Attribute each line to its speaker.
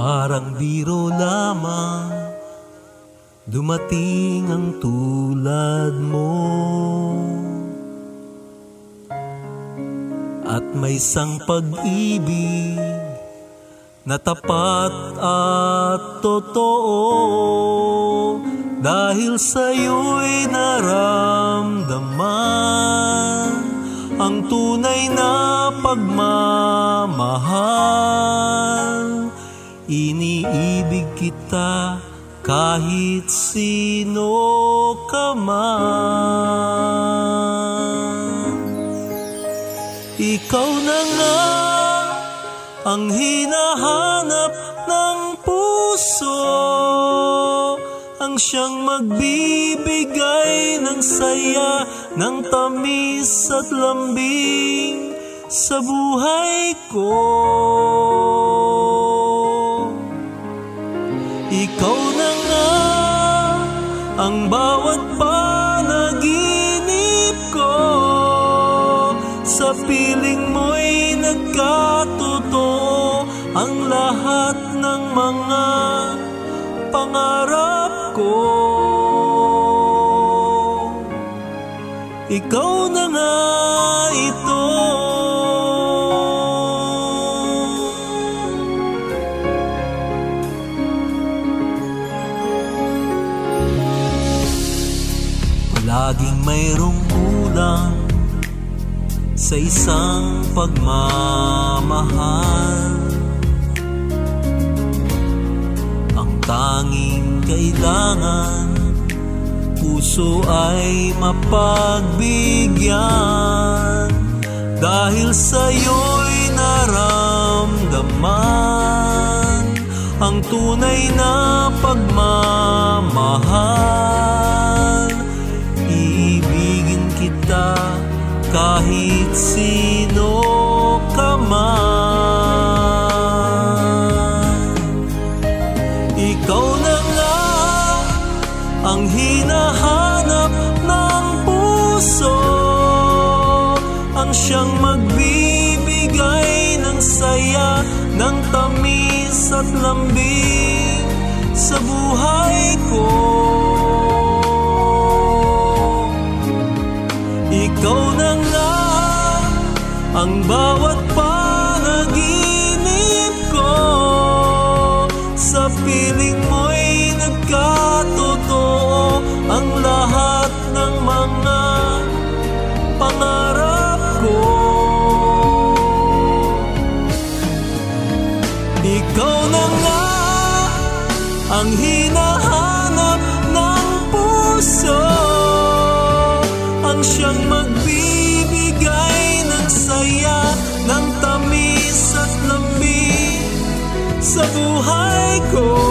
Speaker 1: Parang biro lamang Dumating ang tulad mo. At may isang pag-ibig Na tapat at totoo. Dahil sa'yo'y naramdaman Ang tunay na pagmamahal Iniibig kita kahit sino ka man. Ikaw na nga ang hinahanap ng puso ang siyang magbibigay ng saya ng tamis at lambing sa buhay ko. Bawat panaginip ko Sa piling mo'y nagkatotoo Ang lahat ng mga pangarap ko. Ikaw na nga ito Laging mayroong kulang sa isang pagmamahal. Ang tanging kailangan puso ay mapagbigyan. Dahil sa'yo'y naramdaman Ang tunay na pagmamahal kahit sino ka man. Ikaw na nga ang hinahanap ng puso. Ang siyang magbibigay ng saya Ng tamis at lambing sa buhay ko bawat panaginip ko Sa piling mo'y nagkatotoo Ang lahat ng mga pangarap ko. Ikaw na nga ang hinahanap ng puso Ang siyang magbibigay sa buhay ko